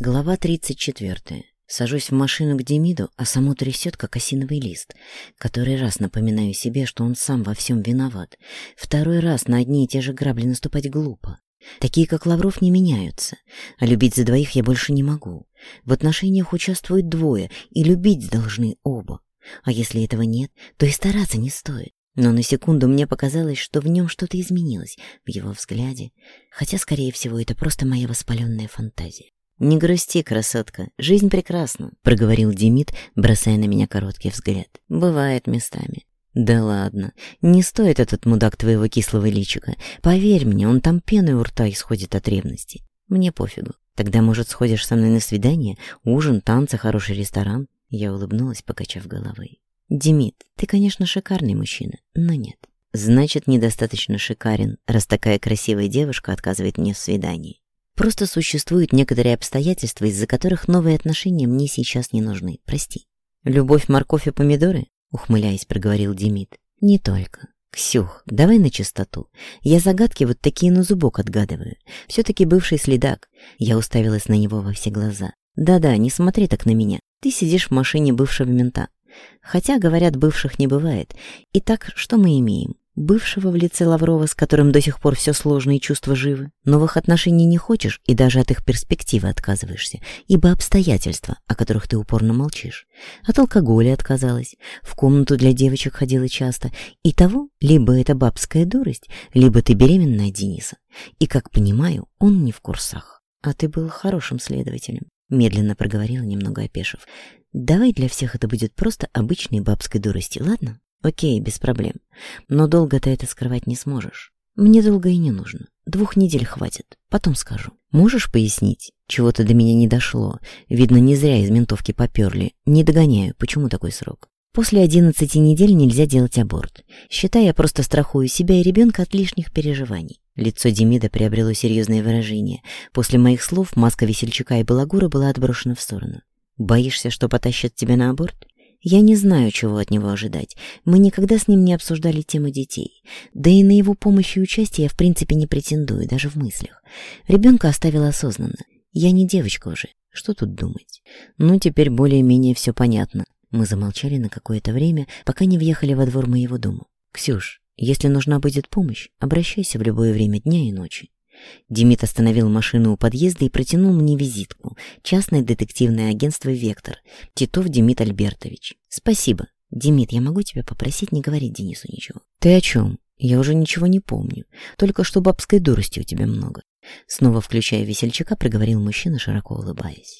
Глава 34. Сажусь в машину к Демиду, а саму трясет, как осиновый лист. Который раз напоминаю себе, что он сам во всем виноват. Второй раз на одни и те же грабли наступать глупо. Такие, как Лавров, не меняются. А любить за двоих я больше не могу. В отношениях участвуют двое, и любить должны оба. А если этого нет, то и стараться не стоит. Но на секунду мне показалось, что в нем что-то изменилось, в его взгляде. Хотя, скорее всего, это просто моя воспаленная фантазия. «Не грусти, красотка, жизнь прекрасна», — проговорил Демид, бросая на меня короткий взгляд. «Бывает местами». «Да ладно, не стоит этот мудак твоего кислого личика. Поверь мне, он там пеной у рта исходит от ревности. Мне пофигу. Тогда, может, сходишь со мной на свидание? Ужин, танцы, хороший ресторан?» Я улыбнулась, покачав головой. «Демид, ты, конечно, шикарный мужчина, но нет». «Значит, недостаточно шикарен, раз такая красивая девушка отказывает мне в свидании». Просто существуют некоторые обстоятельства, из-за которых новые отношения мне сейчас не нужны. Прости. Любовь, морковь и помидоры? Ухмыляясь, проговорил Демид. Не только. Ксюх, давай на чистоту. Я загадки вот такие на зубок отгадываю. Все-таки бывший следак. Я уставилась на него во все глаза. Да-да, не смотри так на меня. Ты сидишь в машине бывшего мента. Хотя, говорят, бывших не бывает. Итак, что мы имеем? Бывшего в лице Лаврова, с которым до сих пор все сложные чувства живы, новых отношений не хочешь и даже от их перспективы отказываешься, ибо обстоятельства, о которых ты упорно молчишь. От алкоголя отказалась, в комнату для девочек ходила часто. И того, либо это бабская дурость, либо ты беременная Дениса. И, как понимаю, он не в курсах. А ты был хорошим следователем, медленно проговорила немного опешив. Давай для всех это будет просто обычной бабской дурости, ладно? Окей, без проблем. Но долго ты это скрывать не сможешь. Мне долго и не нужно. Двух недель хватит. Потом скажу. Можешь пояснить? Чего-то до меня не дошло. Видно, не зря из ментовки поперли. Не догоняю. Почему такой срок? После 11 недель нельзя делать аборт. Считай, я просто страхую себя и ребенка от лишних переживаний. Лицо Демида приобрело серьезное выражение. После моих слов маска весельчака и балагура была отброшена в сторону. «Боишься, что потащат тебя на аборт? Я не знаю, чего от него ожидать. Мы никогда с ним не обсуждали тему детей. Да и на его помощь и участие я в принципе не претендую, даже в мыслях. Ребенка оставила осознанно. Я не девочка уже. Что тут думать? Ну, теперь более-менее все понятно. Мы замолчали на какое-то время, пока не въехали во двор моего дома. «Ксюш, если нужна будет помощь, обращайся в любое время дня и ночи». Демид остановил машину у подъезда и протянул мне визитку. Частное детективное агентство «Вектор». Титов Демид Альбертович. Спасибо. Демид, я могу тебя попросить не говорить Денису ничего? Ты о чем? Я уже ничего не помню. Только что бабской дурости у тебя много. Снова включая весельчака, проговорил мужчина, широко улыбаясь.